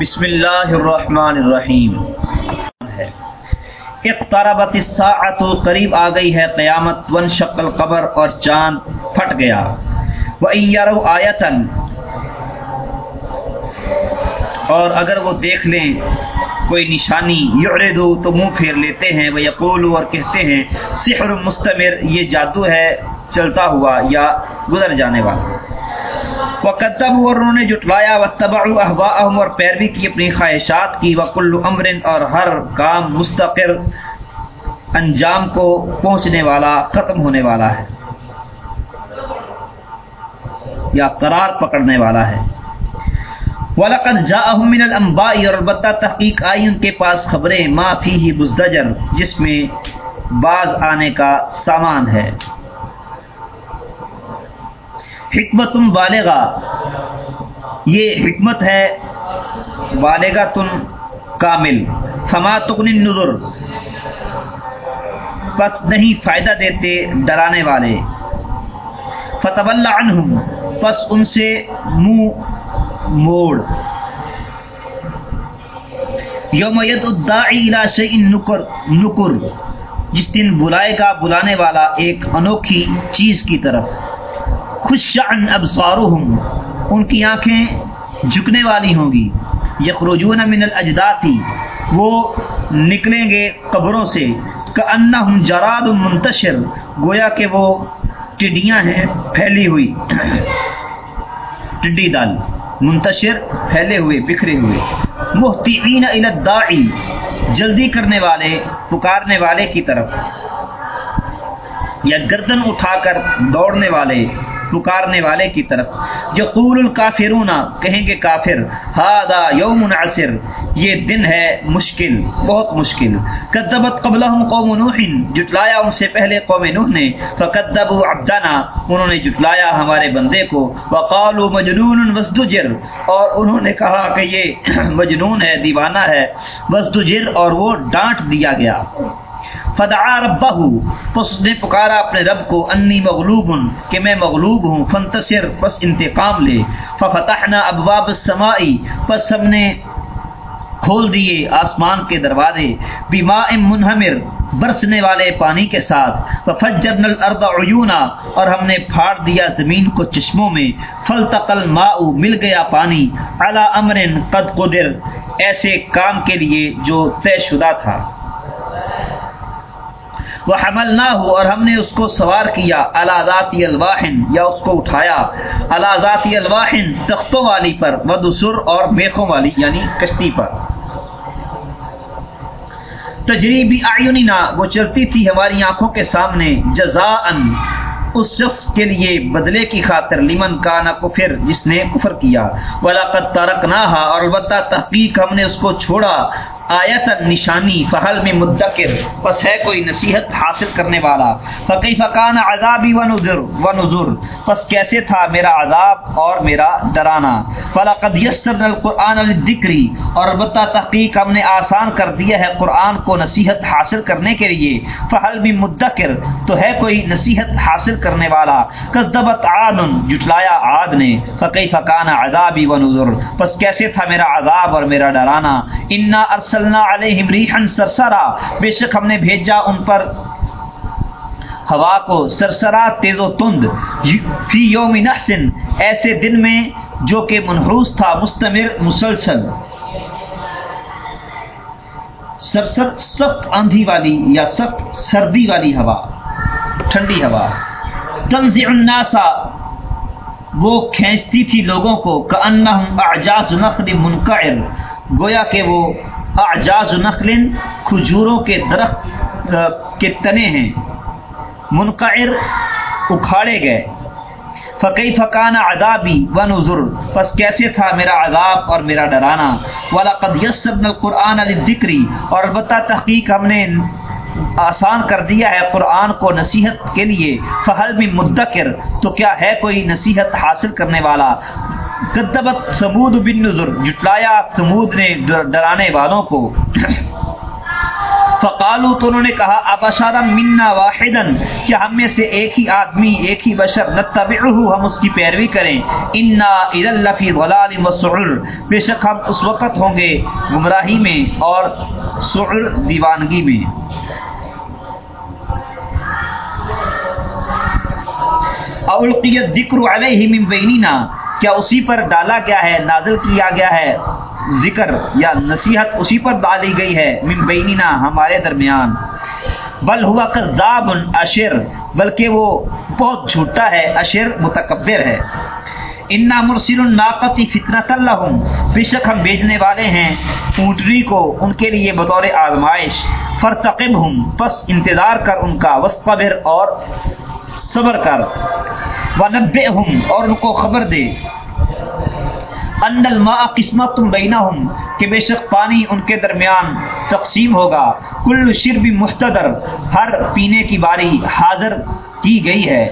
بسم اللہ الرحمن الرحیم ہے۔ اقتربت الساعت، قریب آ گئی ہے قیامت ون شکل قبر اور چاند پھٹ گیا۔ وہ یارو آیتن اور اگر وہ دیکھ لیں کوئی نشانی یعرضو تو منہ پھیر لیتے ہیں وہ یقول اور کہتے ہیں، سحر مستمر، یہ جادو ہے، چلتا ہوا یا گزر جانے والا۔ وہ کتب اور انہوں نے جٹلایا و تبا احوا اور پیروی کی اپنی خواہشات کی وکل امرن اور ہر کام مستقر انجام کو پہنچنے والا، ختم ہونے والا ہے۔ یا قرار پکڑنے والا ہے۔ وَلَقَدْ جَاءَهُم مِّنَ الْأَنبَاءِ اور البتہ تحقیق آئی ان کے پاس خبریں، ما فیہ بزدجر جس میں باز آنے کا سامان ہے۔ حکمت بالغا۔ یہ حکمت ہے بالغا تن کامل۔ فما تغن النظر پس نہیں فائدہ دیتے ڈرانے والے۔ فتح عنہم۔ پس ان سے منہ موڑ۔ یوم ید نکر۔ نکر۔ جس دن بلائے گا، بلانے والا ایک انوکھی چیز کی طرف۔ خشعن ابصارهم ان کی آنکھیں جھکنے والی ہوں گی۔ یخرجون من الاجداثی وہ نکلیں گے قبروں سے۔ کانہم جراد منتشر۔ گویا کہ وہ ٹڈیاں ہیں، پھیلی ہوئی۔ ٹڈی دل منتشر، پھیلے ہوئے، بکھرے ہوئے۔ محتعین الداعی جلدی کرنے والے، پکارنے والے کی طرف۔ یا گردن اٹھا کر دوڑنے والے۔ پکارنے والے کی طرف۔ جو قول الکافرون کہیں گے کافر ہادا یوم عصر یہ دن ہے مشکل، بہت مشکل۔ کذبت قبلہم قوم نوح، جٹلایا ان سے پہلے قوم نوح نے۔ فکذبوا عبدنا، انہوں نے جٹلایا ہمارے بندے کو۔ وقالوا مجنون وزدجر اور انہوں نے کہا کہ یہ مجنون ہے، دیوانہ ہے۔ وزدجر اور وہ ڈانٹ دیا گیا۔ فدعا ربہ پس نے پکارا اپنے رب کو، انی مغلوب کہ میں مغلوب ہوں، فانتصر، پس انتقام لے۔ ففتحنا ابواب السمائی پس ہم نے کھول دیے آسمان کے دروازے۔ بما منہمر، برسنے والے پانی کے ساتھ۔ ففجرنا الارض عیونا، اور ہم نے پھاڑ دیا زمین کو چشموں میں۔ فلتقل ماء مل گیا پانی۔ علی امر قد قدر، ایسے کام کے لیے جو طے شدہ تھا۔ وہ حمل نہ ہو اور ہم نے اس کو سوار کیا الازاتی الواحن، یا اس کو اٹھایا الازاتی الواحن تختوں والی پر ودسر اور میخوں والی یعنی کشتی پر۔ تجریبی آیونینا وہ چلتی تھی ہماری آنکھوں کے سامنے جزا اس شخص کے لیے بدلے کی خاطر، لمن کا نہ کفر، جس نے کفر کیا۔ ولاقت تارک نہ اور البتہ تحقیق ہم نے اس کو چھوڑا۔ آیت نشانی، فہل میں مدکر، پس ہے کوئی نصیحت حاصل کرنے والا۔ فقی فقان عذابی و نظر و نظر پس کیسے تھا میرا عذاب اور میرا ڈرانا؟ فلاقد یسر القرآن الذکری اور البتہ تحقیق ہم نے آسان کر دیا ہے قرآن کو نصیحت حاصل کرنے کے لیے۔ فہل میں مدکر تو ہے کوئی نصیحت حاصل کرنے والا۔ کذبت عاد جٹلایا عاد نے۔ فقی فقان عذابی و نظر پس کیسے تھا میرا عذاب اور میرا ڈرانا؟ انا ارسل ارسلنا علیہم ریحا سرسرا۔ بے شک ہم نے بھیجا ان پر ہوا کو سرسرا، تیز و تند۔ فی یوم نحسن، ایسے دن میں جو کہ منحوس تھا، مستمر، مسلسل۔ سرسر، سخت آندھی والی یا سخت سردی والی ہوا، ٹھنڈی ہوا۔ تنزع الناسا وہ کھینچتی تھی لوگوں کو۔ کأنہم اعجاز نخل منقعر۔ گویا کہ وہ اعجاز نخل کھجوروں کے درخت کے تنے ہیں۔ منقعر اکھاڑے گئے۔ فقی فقان عذابی و نظر پس کیسے تھا میرا عذاب اور میرا ڈرانا؟ ولاقد یسرنا القرآن للذکری اور البتہ تحقیق ہم نے آسان کر دیا ہے قرآن کو نصیحت کے لیے۔ فہل میں مدکر تو کیا ہے کوئی نصیحت حاصل کرنے والا؟ کدبت سمود بن نظر جٹلایا سمود نے ڈرانے والوں کو. فقالو تو انہوں نے کہا ابشارا منا واحدن کیا ہم میں سے ایک ہی آدمی، ایک ہی بشر؟ نتبعہ ہم اس کی پیروی کریں. انا اذا فی ضلال مسعر بے شک ہم اس وقت ہوں گے گمراہی میں اور سعر دیوانگی میں. اولقیت ذکر علیہ من بینینا کیا اسی پر ڈالا گیا ہے، نازل کیا گیا ہے؟ ذکر یا نصیحت اسی پر ڈالی گئی ہے، من بینینا ہمارے درمیان۔ بل ہوا کذاب اشر بلکہ وہ بہت جھوٹا ہے اشر متکبر ہے۔ انا مرسل الناقتی فطرت اللہ بے شک ہم بھیجنے والے ہیں اونٹنی کو ان کے لیے بطور آزمائش۔ فرتقب ہوں بس انتظار کر ان کا وسطبر اور صبر کر۔ ونبے ہوں اور ان کو خبر دے۔ ان الماء قسمت تم بینا کہ بے شک پانی ان کے درمیان تقسیم ہوگا۔ کل شرب محتدر، ہر پینے کی باری حاضر کی گئی ہے۔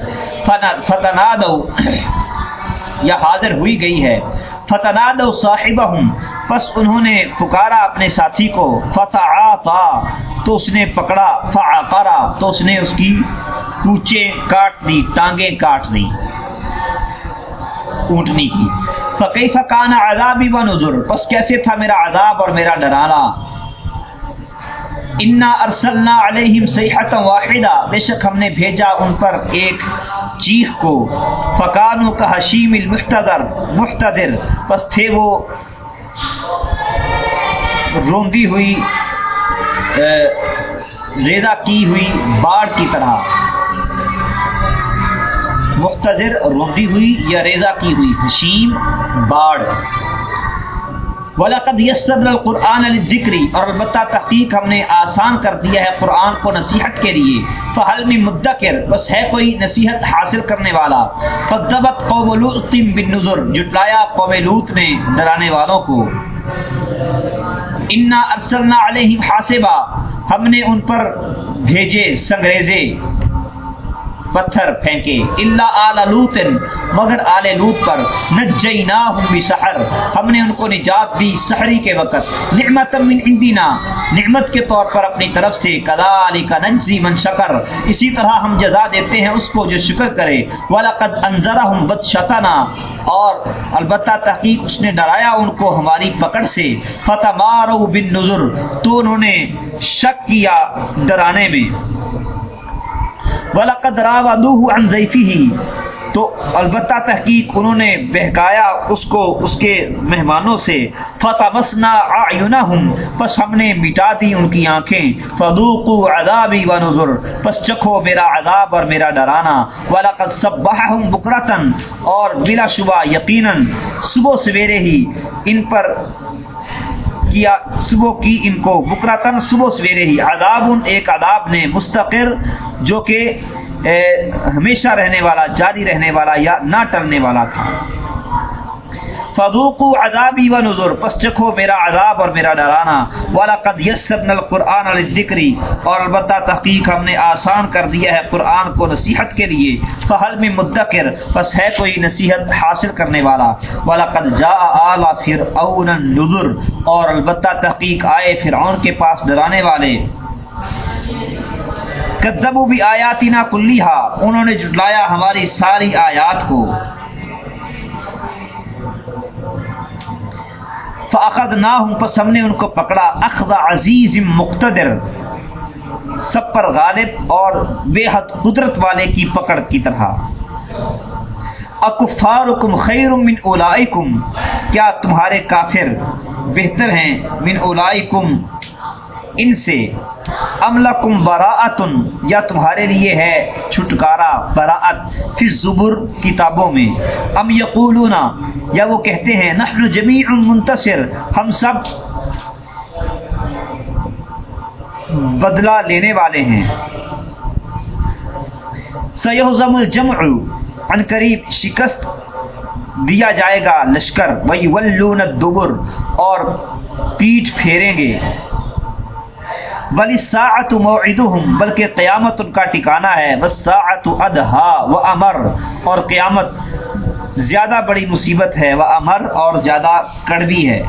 فتناد یا حاضر ہوئی گئی ہے۔ فتناد صاحبہ ہوں پس انہوں نے پکارا اپنے ساتھی کو۔ فتح تو اس نے پکڑا، فعقرا، تو اس نے اس کی کوچے کاٹ دی، ٹانگیں کاٹ دی، اونٹنی کی۔ فقی فقان عذابی و نظر پس کیسے تھا میرا عذاب اور میرا ڈرانا؟ انا ارسلنا علیہم صیحت واحدہ بے شک ہم نے بھیجا ان پر ایک چیخ کو۔ فقانو کا حشیم المحتدر محتدر پس تھے وہ۔ روندی ہوئی۔ ریزا کی ہوئی باڑ کی طرح۔ مختدر روندی ہوئی یا ریزا کی ہوئی حشیم باڑ ولاقد یسر القرآن ذکری اور البتہ تحقیق ہم نے آسان کر دیا ہے قرآن کو نصیحت کے لیے۔ فہل میں مدکر۔ بس ہے کوئی نصیحت حاصل کرنے والا۔ فضبت قوم لوط بن نظر جٹلایا قوم لوط نے ڈرانے والوں کو۔ انا ارسلنا علیہم حاسبا ہم نے ان پر بھیجے، سنگریزے، پتھر پھینکے۔ اللہ آل لوت مگر آل لوت پر نجیناہم بسحر۔ ہم نے ان کو نجات دی سحری کے وقت۔ نعمت من عندنا۔ نعمت کے طور پر اپنی طرف سے۔ کذالک نجزی من شکر اسی طرح ہم جزا دیتے ہیں اس کو جو شکر کرے۔ ولقد انذرہم بطشتنا۔ اور البتہ تحقیق اس نے ڈرایا ان کو ہماری پکڑ سے۔ فتح مارو بن نظر تو انہوں نے شک کیا ڈرانے میں۔ وَلَقَدْ رَاوَدُوهُ عَنْ ضَيْفِهِ تو البتہ تحقیق انہوں نے بہکایا اس کو، اس کے مہمانوں سے۔ فتمسنا اعینہم پس ہم نے مٹا دی ان کی آنکھیں۔ فذوقوا عذابی ونذر، پس چکھو میرا عذاب اور میرا ڈرانا۔ ولقد صبحهم بکرة اور بلا شبہ یقینا، صبح سویرے ہی ان پر کیا، صبح کی ان کو بکراتن صبح سویرے ہی۔ عذاب، ایک عذاب نے مستقر، جو کہ ہمیشہ رہنے والا، جاری رہنے والا یا نہ ٹلنے والا تھا۔ فضوقوا عذابی و نظر پس چکھو میرا عذاب اور میرا ڈرانا۔ وَلَقَدْ يَسَّرْنَا الْقُرْآنَ لِلذِّكْرِ اور البتہ تحقیق ہم نے آسان کر دیا ہے قرآن کو نصیحت کے لیے۔ فَحَلْ مِن مُدَّكِرْ پس ہے کوئی نصیحت حاصل کرنے والا والا۔ وَلَقَدْ جَاءَ آلَ فِرْعَوْنَ النُّذُرْ، اور البتہ تحقیق آئے فرعون کے پاس ڈرانے والے۔ کذبوا بھی آیاتنا کلیہا، انہوں نے جٹلایا ہماری ساری آیات کو۔ فاخذ نہ ہوں پس ہم نے ان کو پکڑا۔ اخذ عزیز مقتدر، سب پر غالب اور بے حد قدرت والے کی پکڑ کی طرح۔ اکفارکم خیر من اولائکم، کیا تمہارے کافر بہتر ہیں؟ من اولائکم ان سے املکم براعتن یا تمہارے لیے ہے چھٹکارا براعت پھر زبر کتابوں میں۔ ام یقولون، یا وہ کہتے ہیں، نحن جمیع منتصر، ہم سب بدلہ لینے والے ہیں۔ سیہزم الجمع، ان قریب شکست دیا جائے گا لشکر۔ وہی ولون الدبر، اور پیٹ پھیریں گے۔ بلی ساعت موعدہم، بلکہ قیامت ان کا ٹھکانہ ہے بس ساعت ادہا و امر اور قیامت زیادہ بڑی مصیبت ہے وہ امر اور زیادہ کڑوی ہے۔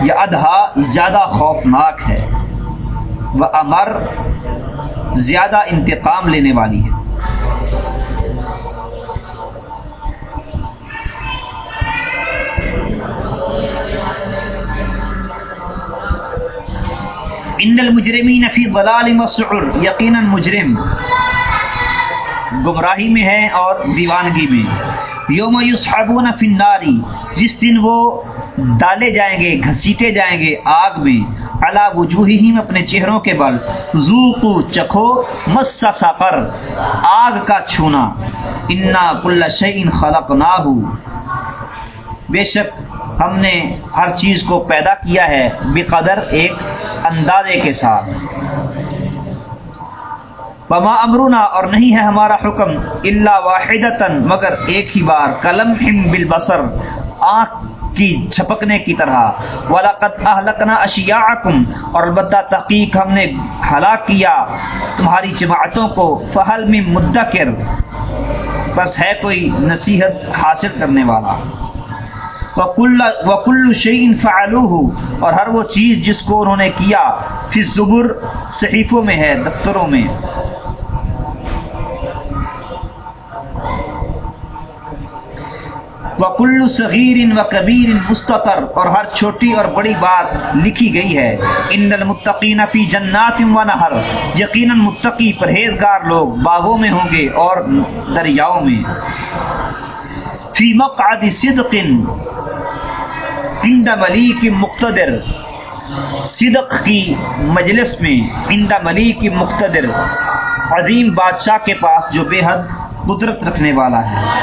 یا ادہا زیادہ خوفناک ہے وہ امر زیادہ انتقام لینے والی ہے۔ ان المجرمین فی ضلال مسعر یقینا مجرم گمراہی میں ہے اور دیوانگی میں. یوم یسحبون فی الناری. جس دن وہ ڈالے جائیں گے، گھسیٹے جائیں گے آگ میں. علا وجوہہم اپنے چہروں کے بل. ذوقوا چکھو، مس سقر. آگ کا چھونا. انا کل شیء خلقناہ بے شک ہم نے ہر چیز کو پیدا کیا ہے بقدر ایک اندازے کے ساتھ۔ وما امرنا اور نہیں ہے ہمارا حکم اللہ واحد مگر ایک ہی بار کلم ہم بالبصر، آنکھ کی چھپکنے کی طرح۔ ولاقت اہلکنا اشیاءکم اور البتہ تحقیق ہم نے ہلاک کیا تمہاری جماعتوں کو فہل میں مدکر بس ہے کوئی نصیحت حاصل کرنے والا۔ وکل شعین فعلوہ اور ہر وہ چیز جس کو انہوں نے کیا پھر زبر صحیفوں میں ہے، دفتروں میں۔ وکل صغیر و کبیر مستقر اور ہر چھوٹی اور بڑی بات لکھی گئی ہے۔ ان المتقین فی جنات و نہر یقیناً متقی، پرہیزگار لوگ باغوں میں ہوں گے اور دریاؤں میں۔ فی مقعد صدق۔ عند کی مقتدر۔ صدق کی مجلس میں عند کی مقتدر۔ عظیم بادشاہ کے پاس جو بے حد قدرت رکھنے والا ہے۔